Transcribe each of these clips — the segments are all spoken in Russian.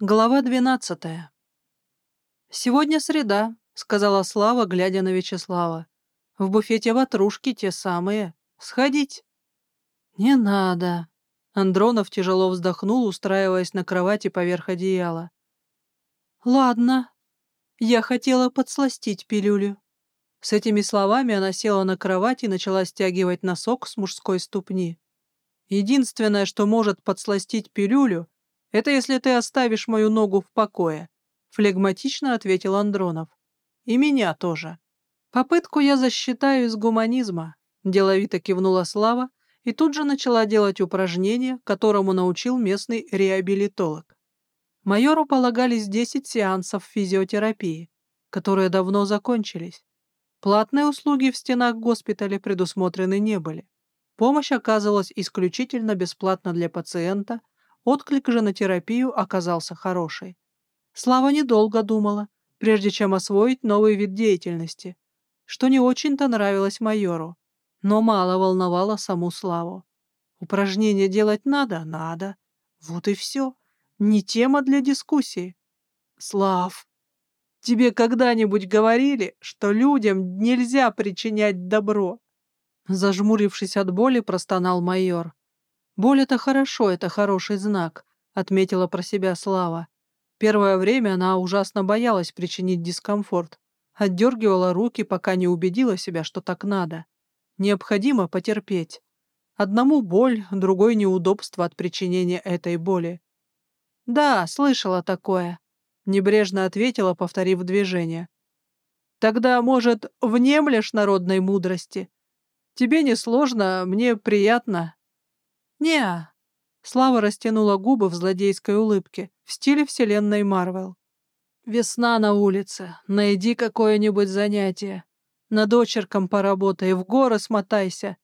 Глава двенадцатая. «Сегодня среда», — сказала Слава, глядя на Вячеслава. «В буфете ватрушки те самые. Сходить». «Не надо». Андронов тяжело вздохнул, устраиваясь на кровати поверх одеяла. «Ладно. Я хотела подсластить пилюлю». С этими словами она села на кровать и начала стягивать носок с мужской ступни. Единственное, что может подсластить пилюлю — «Это если ты оставишь мою ногу в покое», — флегматично ответил Андронов. «И меня тоже. Попытку я засчитаю из гуманизма», — деловито кивнула Слава и тут же начала делать упражнение, которому научил местный реабилитолог. Майору полагались 10 сеансов физиотерапии, которые давно закончились. Платные услуги в стенах госпиталя предусмотрены не были. Помощь оказывалась исключительно бесплатно для пациента — Отклик же на терапию оказался хороший. Слава недолго думала, прежде чем освоить новый вид деятельности, что не очень-то нравилось майору, но мало волновало саму Славу. Упражнения делать надо? Надо. Вот и все. Не тема для дискуссии. Слав, тебе когда-нибудь говорили, что людям нельзя причинять добро? Зажмурившись от боли, простонал майор. «Боль — это хорошо, это хороший знак», — отметила про себя Слава. Первое время она ужасно боялась причинить дискомфорт. Отдергивала руки, пока не убедила себя, что так надо. Необходимо потерпеть. Одному боль, другой неудобство от причинения этой боли. «Да, слышала такое», — небрежно ответила, повторив движение. «Тогда, может, внемлешь народной мудрости? Тебе не сложно, мне приятно, не Слава растянула губы в злодейской улыбке, в стиле вселенной Марвел. «Весна на улице. Найди какое-нибудь занятие. Над очерком поработай, в горы смотайся.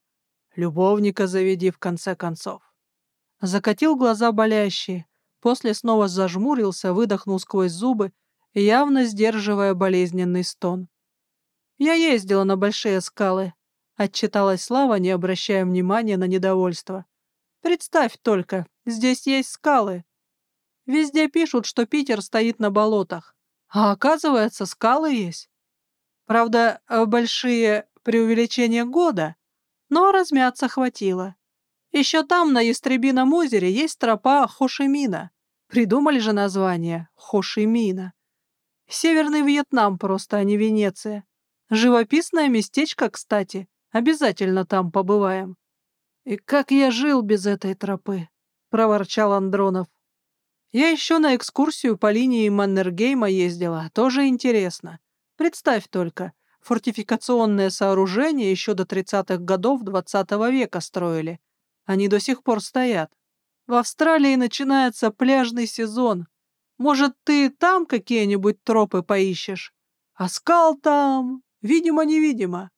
Любовника заведи, в конце концов». Закатил глаза болящие, после снова зажмурился, выдохнул сквозь зубы, явно сдерживая болезненный стон. «Я ездила на большие скалы», — отчиталась Слава, не обращая внимания на недовольство. Представь только, здесь есть скалы. Везде пишут, что Питер стоит на болотах. А оказывается, скалы есть. Правда, э, большие преувеличения года, но размяться хватило. Еще там, на Ястребином озере, есть тропа Хошимина. Придумали же название Хошимина. Северный Вьетнам просто, а не Венеция. Живописное местечко, кстати. Обязательно там побываем. «И как я жил без этой тропы?» — проворчал Андронов. «Я еще на экскурсию по линии Маннергейма ездила, тоже интересно. Представь только, фортификационное сооружение еще до 30-х годов XX -го века строили. Они до сих пор стоят. В Австралии начинается пляжный сезон. Может, ты там какие-нибудь тропы поищешь? А скал там, видимо-невидимо.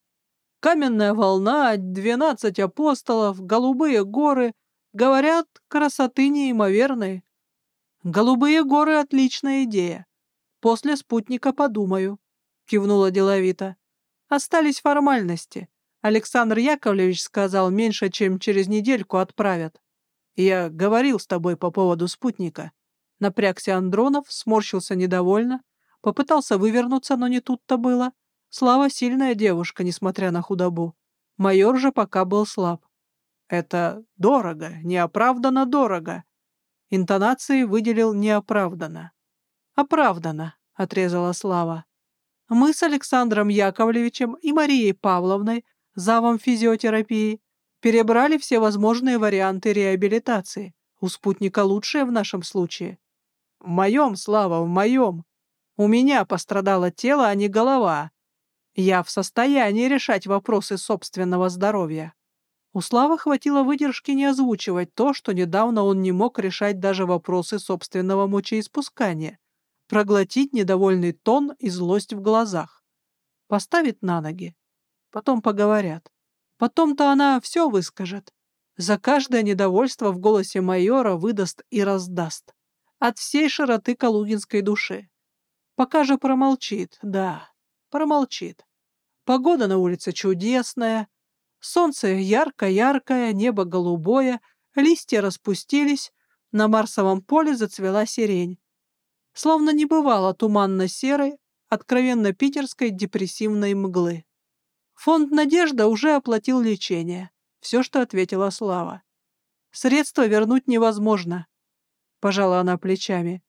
Каменная волна, двенадцать апостолов, голубые горы. Говорят, красоты неимоверной. Голубые горы — отличная идея. После спутника подумаю, — кивнула деловито. Остались формальности. Александр Яковлевич сказал, меньше, чем через недельку отправят. Я говорил с тобой по поводу спутника. Напрягся Андронов, сморщился недовольно, попытался вывернуться, но не тут-то было. Слава сильная девушка, несмотря на худобу. Майор же пока был слаб. Это дорого, неоправданно дорого. Интонации выделил неоправданно. Оправданно, отрезала Слава. Мы с Александром Яковлевичем и Марией Павловной, завом физиотерапии, перебрали все возможные варианты реабилитации. У спутника лучшее в нашем случае. В моем, Слава, в моем. У меня пострадало тело, а не голова. Я в состоянии решать вопросы собственного здоровья. У Славы хватило выдержки не озвучивать то, что недавно он не мог решать даже вопросы собственного мочеиспускания, проглотить недовольный тон и злость в глазах. Поставит на ноги. Потом поговорят. Потом-то она все выскажет. За каждое недовольство в голосе майора выдаст и раздаст. От всей широты калугинской души. Пока же промолчит, да промолчит. Погода на улице чудесная, солнце ярко-яркое, небо голубое, листья распустились, на Марсовом поле зацвела сирень. Словно не бывало туманно-серой, откровенно питерской депрессивной мглы. Фонд «Надежда» уже оплатил лечение. Все, что ответила Слава. Средства вернуть невозможно. Пожала она плечами.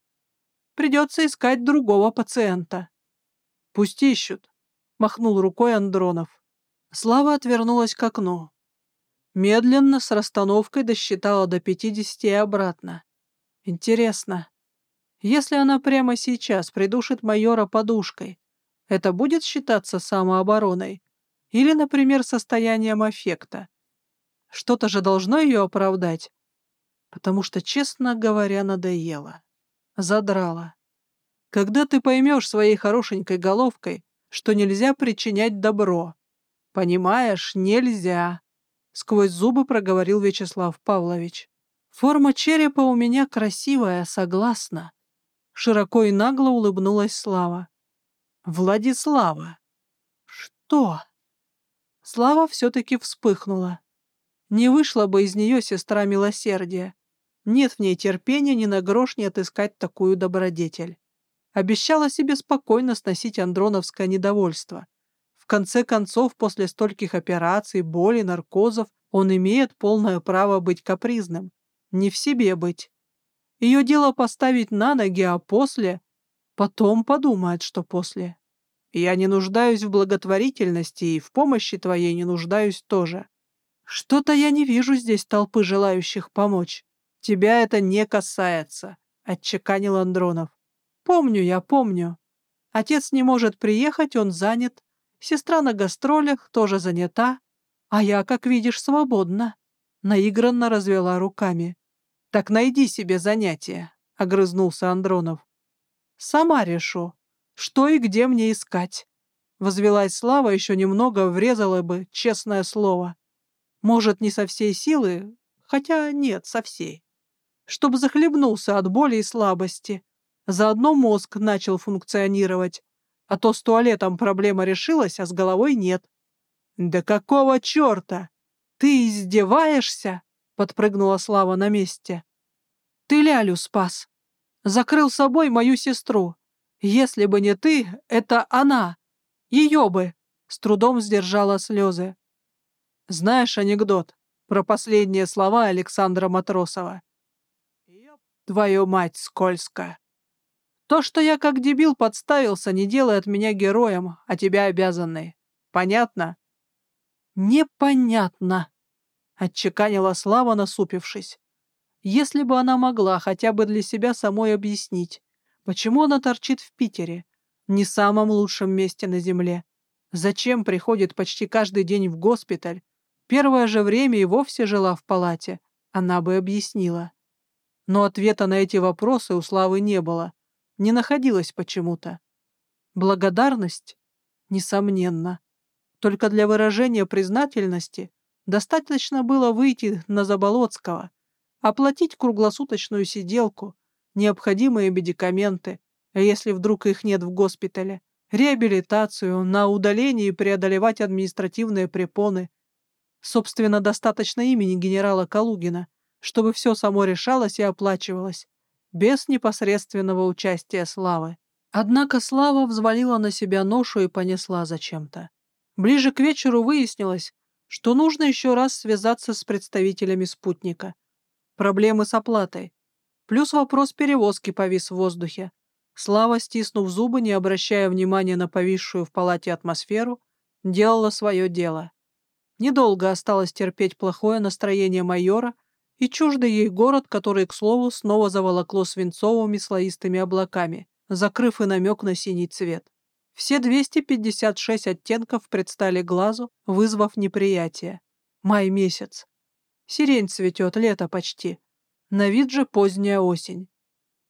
Придется искать другого пациента. Пусть ищут. Махнул рукой Андронов. Слава отвернулась к окну. Медленно, с расстановкой, досчитала до пятидесяти и обратно. Интересно, если она прямо сейчас придушит майора подушкой, это будет считаться самообороной? Или, например, состоянием аффекта? Что-то же должно ее оправдать. Потому что, честно говоря, надоело. Задрала. Когда ты поймешь своей хорошенькой головкой, что нельзя причинять добро? Понимаешь, нельзя. Сквозь зубы проговорил Вячеслав Павлович. Форма черепа у меня красивая, согласна. Широко и нагло улыбнулась Слава. «Владислава!» «Что?» Слава все-таки вспыхнула. Не вышла бы из нее сестра милосердия. Нет в ней терпения ни на грош не отыскать такую добродетель. Обещала себе спокойно сносить андроновское недовольство. В конце концов, после стольких операций, боли, наркозов, он имеет полное право быть капризным. Не в себе быть. Ее дело поставить на ноги, а после... Потом подумает, что после. Я не нуждаюсь в благотворительности и в помощи твоей не нуждаюсь тоже. Что-то я не вижу здесь толпы желающих помочь. Тебя это не касается, — отчеканил Андронов. Помню я, помню. Отец не может приехать, он занят. Сестра на гастролях, тоже занята. А я, как видишь, свободна. Наигранно развела руками. «Так найди себе занятие», — огрызнулся Андронов. «Сама решу, что и где мне искать». Возвелась слава, еще немного врезала бы, честное слово. Может, не со всей силы, хотя нет, со всей. Чтоб захлебнулся от боли и слабости. Заодно мозг начал функционировать. А то с туалетом проблема решилась, а с головой нет. «Да какого черта? Ты издеваешься?» — подпрыгнула Слава на месте. «Ты Лялю спас. Закрыл собой мою сестру. Если бы не ты, это она. Ее бы!» С трудом сдержала слезы. «Знаешь анекдот про последние слова Александра Матросова?» «Твою мать, скользко!» «То, что я как дебил подставился, не делает меня героем, а тебя обязанной. Понятно?» «Непонятно!» — отчеканила Слава, насупившись. Если бы она могла хотя бы для себя самой объяснить, почему она торчит в Питере, не самом лучшем месте на Земле, зачем приходит почти каждый день в госпиталь, первое же время и вовсе жила в палате, она бы объяснила. Но ответа на эти вопросы у Славы не было, не находилось почему-то. Благодарность? Несомненно. Только для выражения признательности Достаточно было выйти на Заболоцкого, оплатить круглосуточную сиделку, необходимые медикаменты, если вдруг их нет в госпитале, реабилитацию, на удаление и преодолевать административные препоны. Собственно, достаточно имени генерала Калугина, чтобы все само решалось и оплачивалось, без непосредственного участия Славы. Однако Слава взвалила на себя ношу и понесла зачем-то. Ближе к вечеру выяснилось, что нужно еще раз связаться с представителями спутника. Проблемы с оплатой. Плюс вопрос перевозки повис в воздухе. Слава, стиснув зубы, не обращая внимания на повисшую в палате атмосферу, делала свое дело. Недолго осталось терпеть плохое настроение майора и чуждый ей город, который, к слову, снова заволокло свинцовыми слоистыми облаками, закрыв и намек на синий цвет. Все 256 оттенков предстали глазу, вызвав неприятие. Май месяц. Сирень цветет, лето почти. На вид же поздняя осень.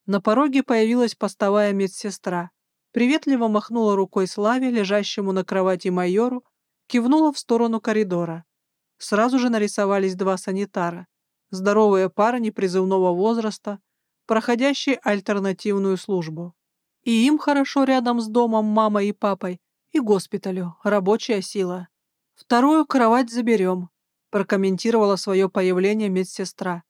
На пороге появилась постовая медсестра. Приветливо махнула рукой Славе, лежащему на кровати майору, кивнула в сторону коридора. Сразу же нарисовались два санитара. Здоровые пара непризывного возраста, проходящие альтернативную службу. И им хорошо рядом с домом мамой и папой, и госпиталю, рабочая сила. Вторую кровать заберем, прокомментировала свое появление медсестра.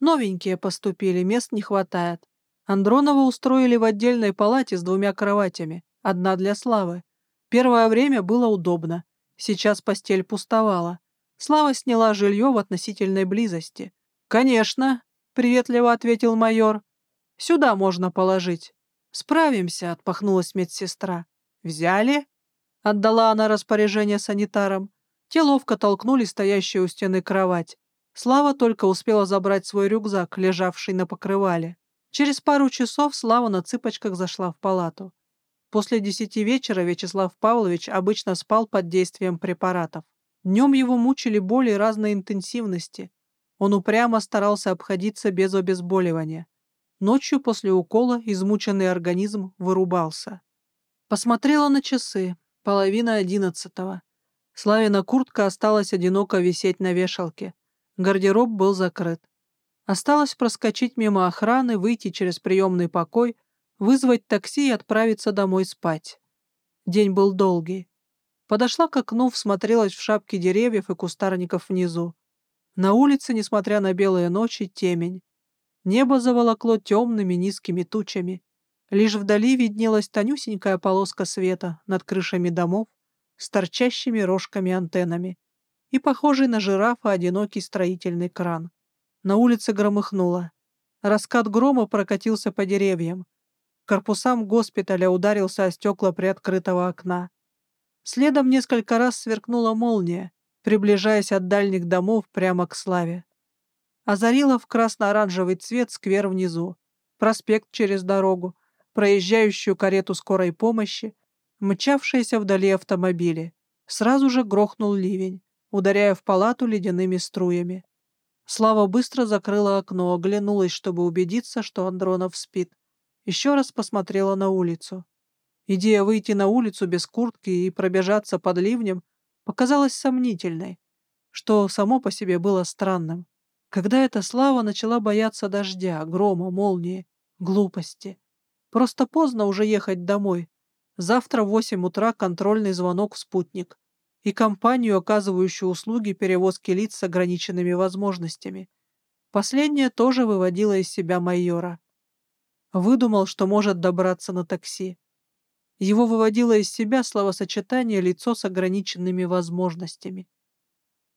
Новенькие поступили, мест не хватает. Андронова устроили в отдельной палате с двумя кроватями, одна для Славы. Первое время было удобно. Сейчас постель пустовала. Слава сняла жилье в относительной близости. «Конечно», — приветливо ответил майор. «Сюда можно положить». «Справимся», — отпахнулась медсестра. «Взяли?» — отдала она распоряжение санитарам. Те ловко толкнули стоящую у стены кровать. Слава только успела забрать свой рюкзак, лежавший на покрывале. Через пару часов Слава на цыпочках зашла в палату. После десяти вечера Вячеслав Павлович обычно спал под действием препаратов. Днем его мучили боли разной интенсивности. Он упрямо старался обходиться без обезболивания. Ночью после укола измученный организм вырубался. Посмотрела на часы. Половина одиннадцатого. Славина куртка осталась одиноко висеть на вешалке. Гардероб был закрыт. Осталось проскочить мимо охраны, выйти через приемный покой, вызвать такси и отправиться домой спать. День был долгий. Подошла к окну, всмотрелась в шапки деревьев и кустарников внизу. На улице, несмотря на белые ночи, темень. Небо заволокло темными низкими тучами. Лишь вдали виднелась тонюсенькая полоска света над крышами домов с торчащими рожками-антеннами и похожий на жирафа одинокий строительный кран. На улице громыхнуло. Раскат грома прокатился по деревьям. Корпусам госпиталя ударился о стекла приоткрытого окна. Следом несколько раз сверкнула молния, приближаясь от дальних домов прямо к славе. Озарила в красно-оранжевый цвет сквер внизу, проспект через дорогу, проезжающую карету скорой помощи, мчавшиеся вдали автомобили. Сразу же грохнул ливень, ударяя в палату ледяными струями. Слава быстро закрыла окно, оглянулась, чтобы убедиться, что Андронов спит. Еще раз посмотрела на улицу. Идея выйти на улицу без куртки и пробежаться под ливнем показалась сомнительной, что само по себе было странным. Когда эта Слава начала бояться дождя, грома, молнии, глупости. Просто поздно уже ехать домой. Завтра в восемь утра контрольный звонок в спутник и компанию, оказывающую услуги перевозки лиц с ограниченными возможностями. Последнее тоже выводило из себя майора. Выдумал, что может добраться на такси. Его выводило из себя словосочетание «лицо с ограниченными возможностями».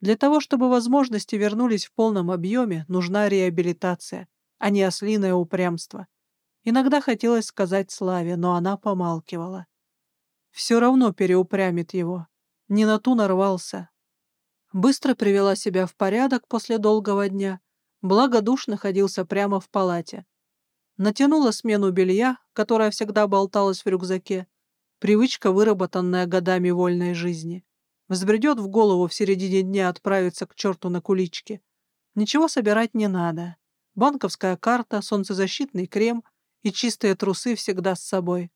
Для того, чтобы возможности вернулись в полном объеме, нужна реабилитация, а не ослиное упрямство. Иногда хотелось сказать Славе, но она помалкивала. Все равно переупрямит его, не на ту нарвался. Быстро привела себя в порядок после долгого дня, благо душ находился прямо в палате. Натянула смену белья, которая всегда болталась в рюкзаке, привычка, выработанная годами вольной жизни. Взбредет в голову в середине дня отправиться к черту на куличке. Ничего собирать не надо. Банковская карта, солнцезащитный крем и чистые трусы всегда с собой.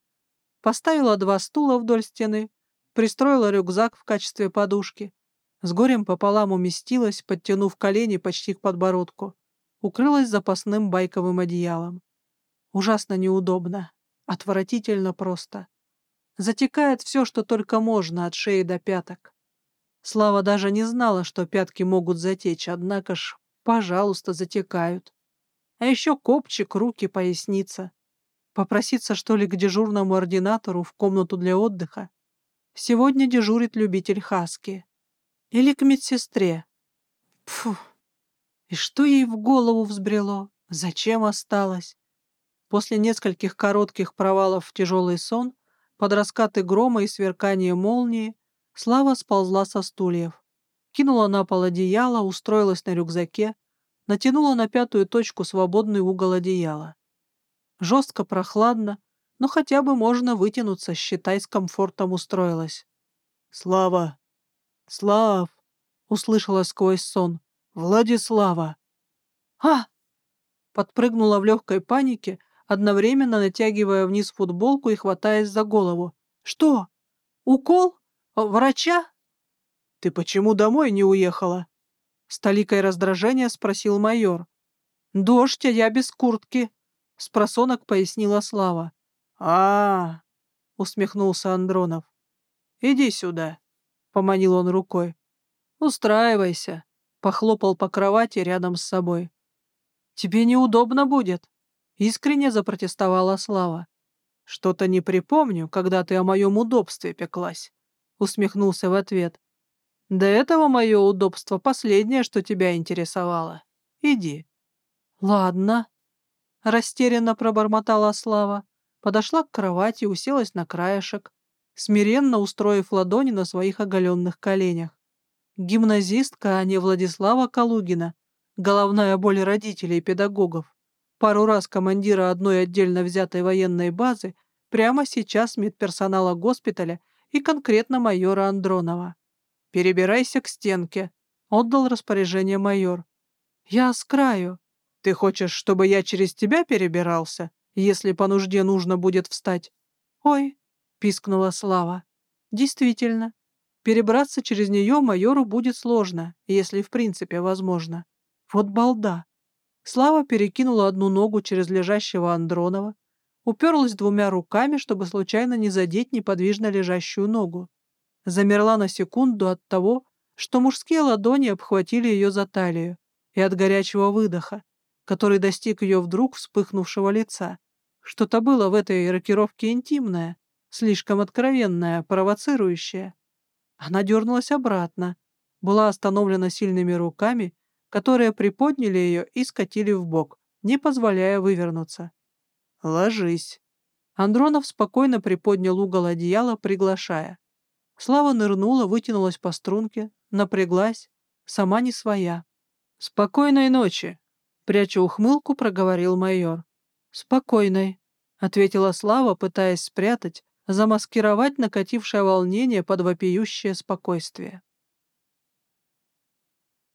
Поставила два стула вдоль стены, пристроила рюкзак в качестве подушки. С горем пополам уместилась, подтянув колени почти к подбородку. Укрылась запасным байковым одеялом. Ужасно неудобно. Отвратительно просто. Затекает все, что только можно, от шеи до пяток. Слава даже не знала, что пятки могут затечь, однако ж, пожалуйста, затекают. А еще копчик, руки, поясница. Попроситься, что ли, к дежурному ординатору в комнату для отдыха? Сегодня дежурит любитель хаски. Или к медсестре. Пфу. И что ей в голову взбрело? Зачем осталось? После нескольких коротких провалов в тяжелый сон, под раскаты грома и сверкание молнии, Слава сползла со стульев. Кинула на пол одеяло, устроилась на рюкзаке, натянула на пятую точку свободный угол одеяла. Жестко прохладно, но хотя бы можно вытянуться, считай, с комфортом устроилась. «Слава! Слав!» — услышала сквозь сон. «Владислава!» «А!» Подпрыгнула в легкой панике, одновременно натягивая вниз футболку и хватаясь за голову. «Что? Укол? Врача?» «Ты почему домой не уехала?» С толикой раздражения спросил майор. «Дождь, а я без куртки», — спросонок пояснила Слава а, усмехнулся Андронов. «Иди сюда», — поманил он рукой. «Устраивайся», — похлопал по кровати рядом с собой. «Тебе неудобно будет». Искренне запротестовала Слава. «Что-то не припомню, когда ты о моем удобстве пеклась», — усмехнулся в ответ. «До этого мое удобство последнее, что тебя интересовало. Иди». «Ладно», — растерянно пробормотала Слава, подошла к кровати, уселась на краешек, смиренно устроив ладони на своих оголенных коленях. Гимназистка, а не Владислава Калугина, головная боль родителей и педагогов, пару раз командира одной отдельно взятой военной базы, прямо сейчас медперсонала госпиталя и конкретно майора Андронова. «Перебирайся к стенке», — отдал распоряжение майор. «Я с краю. Ты хочешь, чтобы я через тебя перебирался, если по нужде нужно будет встать?» «Ой», — пискнула Слава. «Действительно, перебраться через нее майору будет сложно, если в принципе возможно. Вот балда». Слава перекинула одну ногу через лежащего Андронова, уперлась двумя руками, чтобы случайно не задеть неподвижно лежащую ногу. Замерла на секунду от того, что мужские ладони обхватили ее за талию, и от горячего выдоха, который достиг ее вдруг вспыхнувшего лица. Что-то было в этой рокировке интимное, слишком откровенное, провоцирующее. Она дернулась обратно, была остановлена сильными руками, которые приподняли ее и скатили в бок, не позволяя вывернуться. «Ложись». Андронов спокойно приподнял угол одеяла, приглашая. Слава нырнула, вытянулась по струнке, напряглась, сама не своя. «Спокойной ночи!» — пряча ухмылку, проговорил майор. «Спокойной», — ответила Слава, пытаясь спрятать, замаскировать накатившее волнение под вопиющее спокойствие.